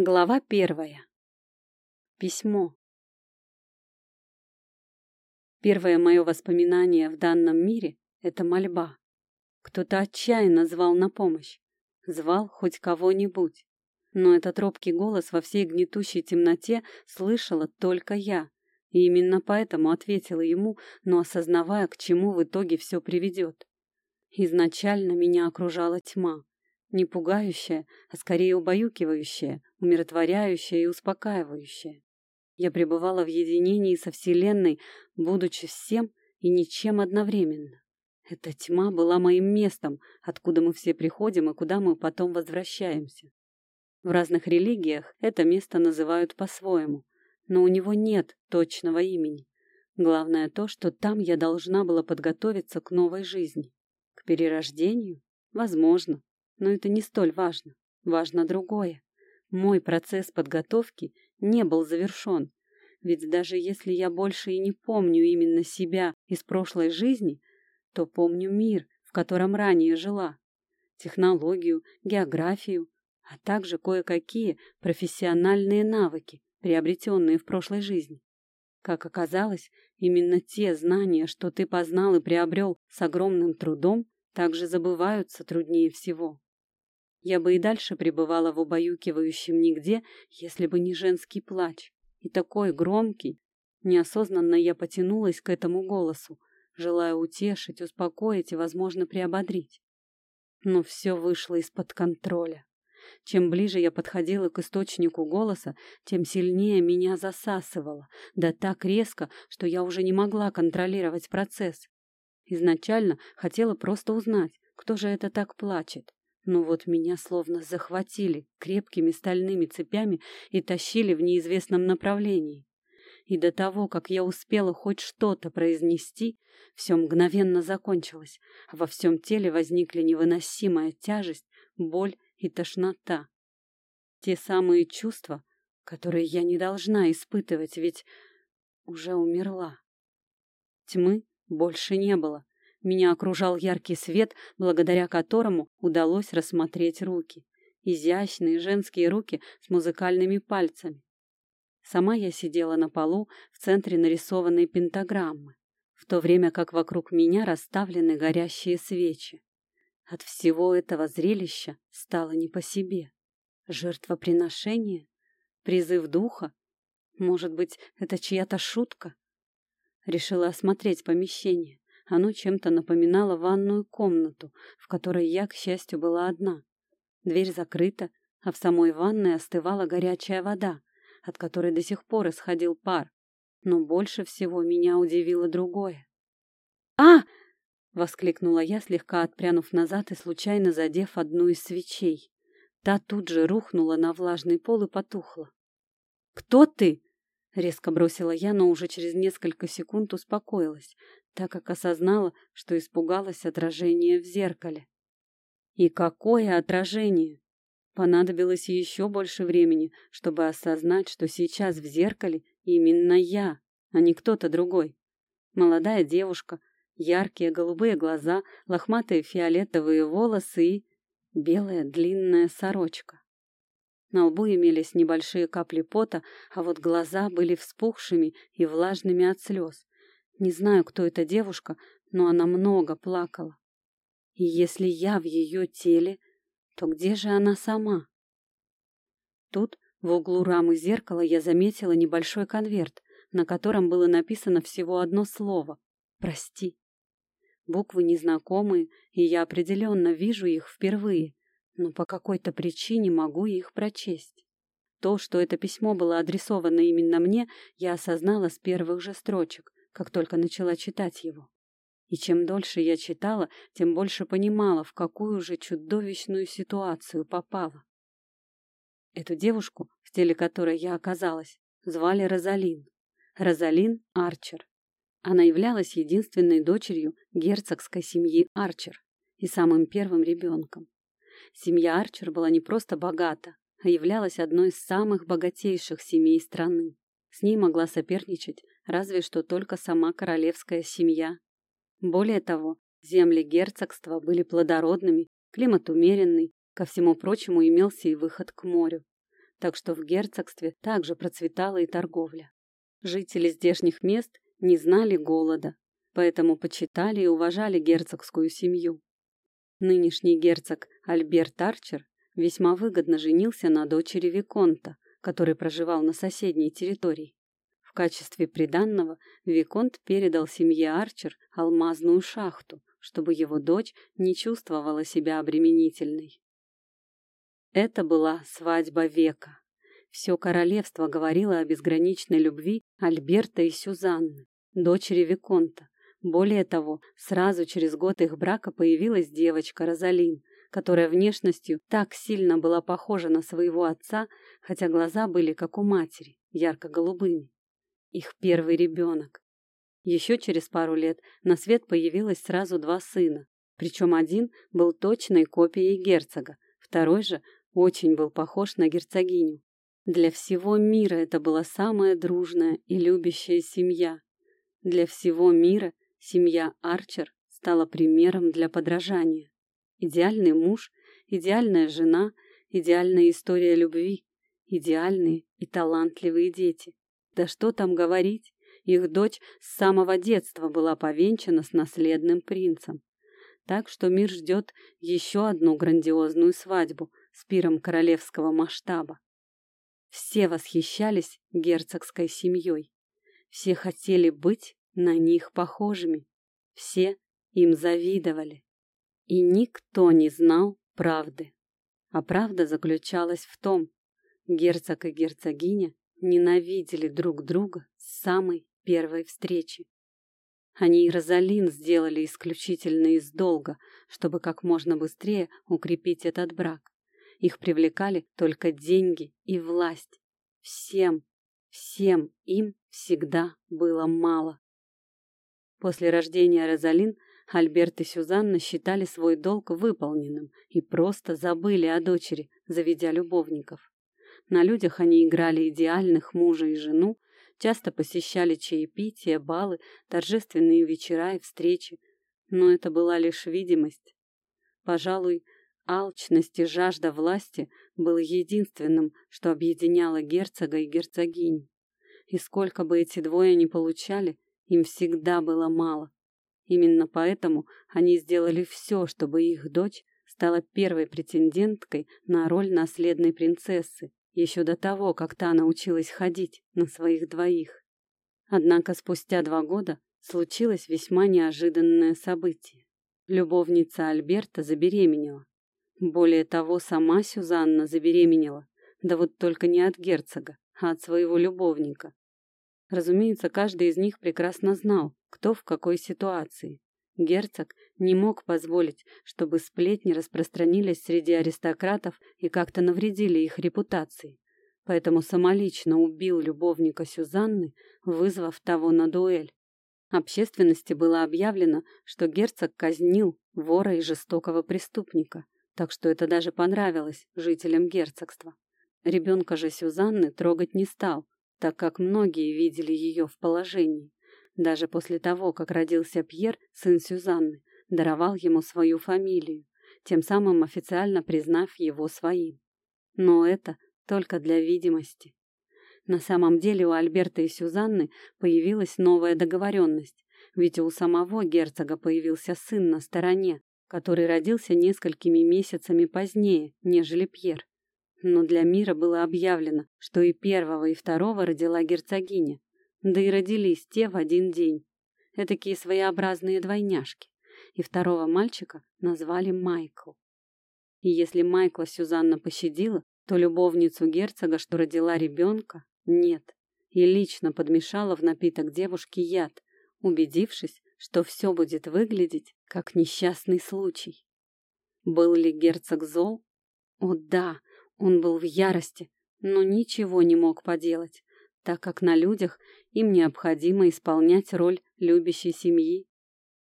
Глава первая. Письмо. Первое мое воспоминание в данном мире — это мольба. Кто-то отчаянно звал на помощь. Звал хоть кого-нибудь. Но этот робкий голос во всей гнетущей темноте слышала только я. И именно поэтому ответила ему, но осознавая, к чему в итоге все приведет. Изначально меня окружала тьма. Не пугающая, а скорее убаюкивающая, умиротворяющая и успокаивающая. Я пребывала в единении со Вселенной, будучи всем и ничем одновременно. Эта тьма была моим местом, откуда мы все приходим и куда мы потом возвращаемся. В разных религиях это место называют по-своему, но у него нет точного имени. Главное то, что там я должна была подготовиться к новой жизни. К перерождению? Возможно. Но это не столь важно. Важно другое. Мой процесс подготовки не был завершен. Ведь даже если я больше и не помню именно себя из прошлой жизни, то помню мир, в котором ранее жила. Технологию, географию, а также кое-какие профессиональные навыки, приобретенные в прошлой жизни. Как оказалось, именно те знания, что ты познал и приобрел с огромным трудом, также забываются труднее всего. Я бы и дальше пребывала в убаюкивающем нигде, если бы не женский плач. И такой громкий. Неосознанно я потянулась к этому голосу, желая утешить, успокоить и, возможно, приободрить. Но все вышло из-под контроля. Чем ближе я подходила к источнику голоса, тем сильнее меня засасывало, да так резко, что я уже не могла контролировать процесс. Изначально хотела просто узнать, кто же это так плачет. Но вот меня словно захватили крепкими стальными цепями и тащили в неизвестном направлении. И до того, как я успела хоть что-то произнести, все мгновенно закончилось, во всем теле возникли невыносимая тяжесть, боль и тошнота. Те самые чувства, которые я не должна испытывать, ведь уже умерла. Тьмы больше не было, меня окружал яркий свет, благодаря которому удалось рассмотреть руки. Изящные женские руки с музыкальными пальцами. Сама я сидела на полу в центре нарисованной пентаграммы, в то время как вокруг меня расставлены горящие свечи. От всего этого зрелища стало не по себе. Жертвоприношение? Призыв духа? Может быть, это чья-то шутка? Решила осмотреть помещение. Оно чем-то напоминало ванную комнату, в которой я, к счастью, была одна. Дверь закрыта, а в самой ванной остывала горячая вода, от которой до сих пор исходил пар. Но больше всего меня удивило другое. «А!» — воскликнула я, слегка отпрянув назад и случайно задев одну из свечей. Та тут же рухнула на влажный пол и потухла. «Кто ты?» — резко бросила я, но уже через несколько секунд успокоилась, так как осознала, что испугалась отражения в зеркале. И какое отражение! Понадобилось еще больше времени, чтобы осознать, что сейчас в зеркале именно я, а не кто-то другой. Молодая девушка, яркие голубые глаза, лохматые фиолетовые волосы и белая длинная сорочка. На лбу имелись небольшие капли пота, а вот глаза были вспухшими и влажными от слез. Не знаю, кто эта девушка, но она много плакала. И если я в ее теле, то где же она сама? Тут, в углу рамы зеркала, я заметила небольшой конверт, на котором было написано всего одно слово «Прости». Буквы незнакомые, и я определенно вижу их впервые, но по какой-то причине могу их прочесть. То, что это письмо было адресовано именно мне, я осознала с первых же строчек, как только начала читать его. И чем дольше я читала, тем больше понимала, в какую же чудовищную ситуацию попала. Эту девушку, в теле которой я оказалась, звали Розалин. Розалин Арчер. Она являлась единственной дочерью герцогской семьи Арчер и самым первым ребенком. Семья Арчер была не просто богата, а являлась одной из самых богатейших семей страны. С ней могла соперничать разве что только сама королевская семья. Более того, земли герцогства были плодородными, климат умеренный, ко всему прочему имелся и выход к морю. так что в герцогстве также процветала и торговля. Жители здешних мест не знали голода, поэтому почитали и уважали герцогскую семью. Нынешний герцог Альберт Арчер весьма выгодно женился на дочери Виконта, который проживал на соседней территории. Качестве приданного Виконт передал семье Арчер алмазную шахту, чтобы его дочь не чувствовала себя обременительной. Это была свадьба века. Все королевство говорило о безграничной любви Альберта и Сюзанны, дочери Виконта. Более того, сразу через год их брака появилась девочка Розалин, которая внешностью так сильно была похожа на своего отца, хотя глаза были как у матери, ярко-голубыми. Их первый ребенок. Еще через пару лет на свет появилось сразу два сына, причем один был точной копией герцога, второй же очень был похож на герцогиню. Для всего мира это была самая дружная и любящая семья. Для всего мира семья Арчер стала примером для подражания. Идеальный муж, идеальная жена, идеальная история любви, идеальные и талантливые дети. Да что там говорить, их дочь с самого детства была повенчана с наследным принцем. Так что мир ждет еще одну грандиозную свадьбу с пиром королевского масштаба. Все восхищались герцогской семьей. Все хотели быть на них похожими. Все им завидовали. И никто не знал правды. А правда заключалась в том, герцог и герцогиня ненавидели друг друга с самой первой встречи. Они и Розалин сделали исключительно из долга, чтобы как можно быстрее укрепить этот брак. Их привлекали только деньги и власть. Всем, всем им всегда было мало. После рождения Розалин Альберт и Сюзанна считали свой долг выполненным и просто забыли о дочери, заведя любовников. На людях они играли идеальных мужа и жену, часто посещали чаепития, балы, торжественные вечера и встречи. Но это была лишь видимость. Пожалуй, алчность и жажда власти было единственным, что объединяло герцога и герцогиню. И сколько бы эти двое ни получали, им всегда было мало. Именно поэтому они сделали все, чтобы их дочь стала первой претенденткой на роль наследной принцессы, еще до того, как та научилась ходить на своих двоих. Однако спустя два года случилось весьма неожиданное событие. Любовница Альберта забеременела. Более того, сама Сюзанна забеременела, да вот только не от герцога, а от своего любовника. Разумеется, каждый из них прекрасно знал, кто в какой ситуации. Герцог не мог позволить, чтобы сплетни распространились среди аристократов и как-то навредили их репутации. Поэтому самолично убил любовника Сюзанны, вызвав того на дуэль. Общественности было объявлено, что герцог казнил вора и жестокого преступника, так что это даже понравилось жителям герцогства. Ребенка же Сюзанны трогать не стал, так как многие видели ее в положении. Даже после того, как родился Пьер, сын Сюзанны, даровал ему свою фамилию, тем самым официально признав его своим. Но это только для видимости. На самом деле у Альберта и Сюзанны появилась новая договоренность, ведь у самого герцога появился сын на стороне, который родился несколькими месяцами позднее, нежели Пьер. Но для мира было объявлено, что и первого, и второго родила герцогиня, да и родились те в один день. Этакие своеобразные двойняшки. И второго мальчика назвали Майкл. И если Майкла Сюзанна пощадила, то любовницу герцога, что родила ребенка, нет. И лично подмешала в напиток девушки яд, убедившись, что все будет выглядеть как несчастный случай. Был ли герцог зол? О да, он был в ярости, но ничего не мог поделать так как на людях им необходимо исполнять роль любящей семьи.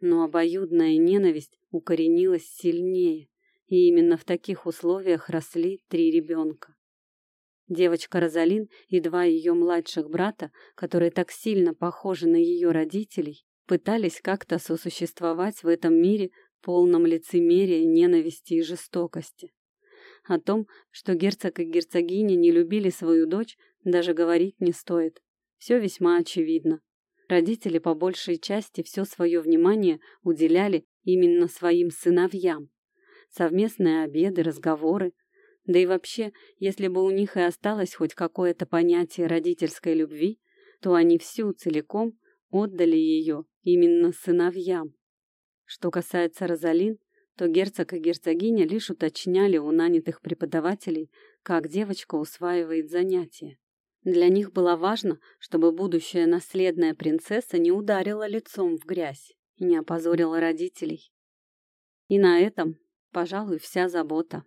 Но обоюдная ненависть укоренилась сильнее, и именно в таких условиях росли три ребенка. Девочка Розалин и два ее младших брата, которые так сильно похожи на ее родителей, пытались как-то сосуществовать в этом мире полном лицемерия, ненависти и жестокости. О том, что герцог и герцогиня не любили свою дочь, даже говорить не стоит. Все весьма очевидно. Родители по большей части все свое внимание уделяли именно своим сыновьям. Совместные обеды, разговоры. Да и вообще, если бы у них и осталось хоть какое-то понятие родительской любви, то они всю целиком отдали ее именно сыновьям. Что касается Розалин, то герцог и герцогиня лишь уточняли у нанятых преподавателей, как девочка усваивает занятия. Для них было важно, чтобы будущая наследная принцесса не ударила лицом в грязь и не опозорила родителей. И на этом, пожалуй, вся забота.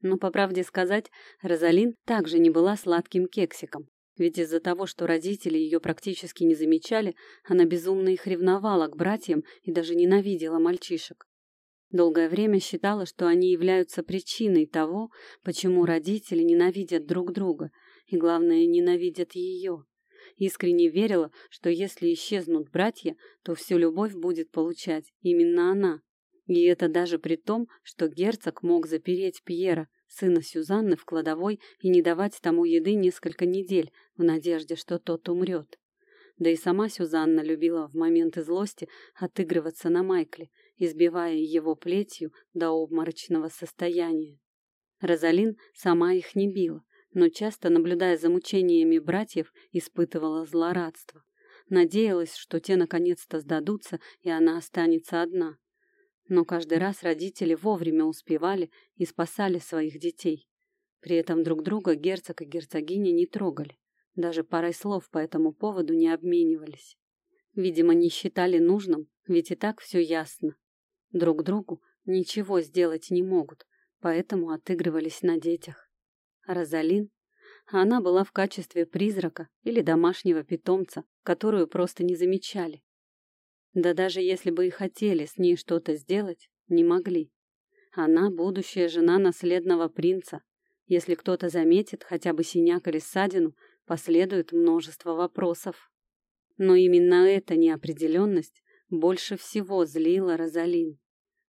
Но, по правде сказать, Розалин также не была сладким кексиком. Ведь из-за того, что родители ее практически не замечали, она безумно их ревновала к братьям и даже ненавидела мальчишек. Долгое время считала, что они являются причиной того, почему родители ненавидят друг друга, и, главное, ненавидят ее. Искренне верила, что если исчезнут братья, то всю любовь будет получать именно она. И это даже при том, что герцог мог запереть Пьера, сына Сюзанны, в кладовой и не давать тому еды несколько недель в надежде, что тот умрет. Да и сама Сюзанна любила в моменты злости отыгрываться на Майкле, избивая его плетью до обморочного состояния. Розалин сама их не била, но часто, наблюдая за мучениями братьев, испытывала злорадство. Надеялась, что те наконец-то сдадутся, и она останется одна. Но каждый раз родители вовремя успевали и спасали своих детей. При этом друг друга герцог и герцогиня не трогали. Даже парой слов по этому поводу не обменивались. Видимо, не считали нужным, ведь и так все ясно. Друг другу ничего сделать не могут, поэтому отыгрывались на детях. Розалин, она была в качестве призрака или домашнего питомца, которую просто не замечали. Да даже если бы и хотели с ней что-то сделать, не могли. Она будущая жена наследного принца. Если кто-то заметит хотя бы синяк или ссадину, последует множество вопросов. Но именно эта неопределенность больше всего злила Розалин.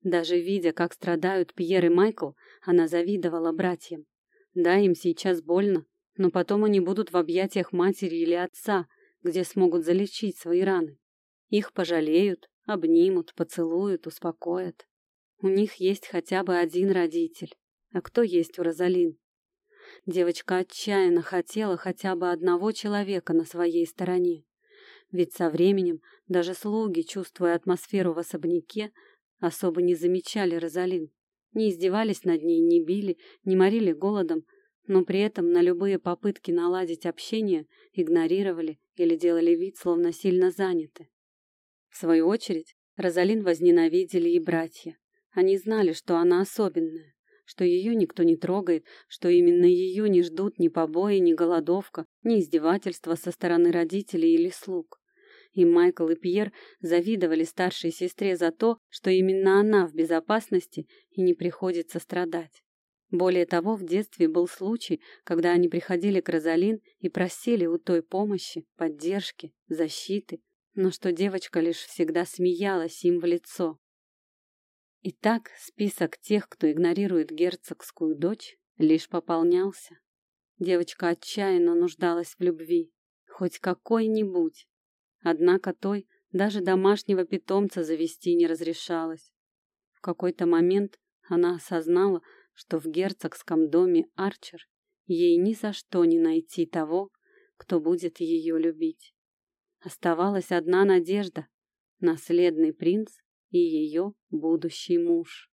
Даже видя, как страдают Пьер и Майкл, она завидовала братьям. Да, им сейчас больно, но потом они будут в объятиях матери или отца, где смогут залечить свои раны. Их пожалеют, обнимут, поцелуют, успокоят. У них есть хотя бы один родитель. А кто есть у Розалин? Девочка отчаянно хотела хотя бы одного человека на своей стороне. Ведь со временем даже слуги, чувствуя атмосферу в особняке, особо не замечали Розалин. Не издевались над ней, не били, не морили голодом, но при этом на любые попытки наладить общение игнорировали или делали вид, словно сильно заняты. В свою очередь, Розалин возненавидели и братья. Они знали, что она особенная, что ее никто не трогает, что именно ее не ждут ни побои, ни голодовка, ни издевательства со стороны родителей или слуг. И Майкл и Пьер завидовали старшей сестре за то, что именно она в безопасности и не приходится страдать. Более того, в детстве был случай, когда они приходили к Розалин и просили у той помощи, поддержки, защиты, но что девочка лишь всегда смеялась им в лицо. Итак, список тех, кто игнорирует герцогскую дочь, лишь пополнялся. Девочка отчаянно нуждалась в любви, хоть какой-нибудь. Однако той даже домашнего питомца завести не разрешалось. В какой-то момент она осознала, что в герцогском доме Арчер ей ни за что не найти того, кто будет ее любить. Оставалась одна надежда — наследный принц и ее будущий муж.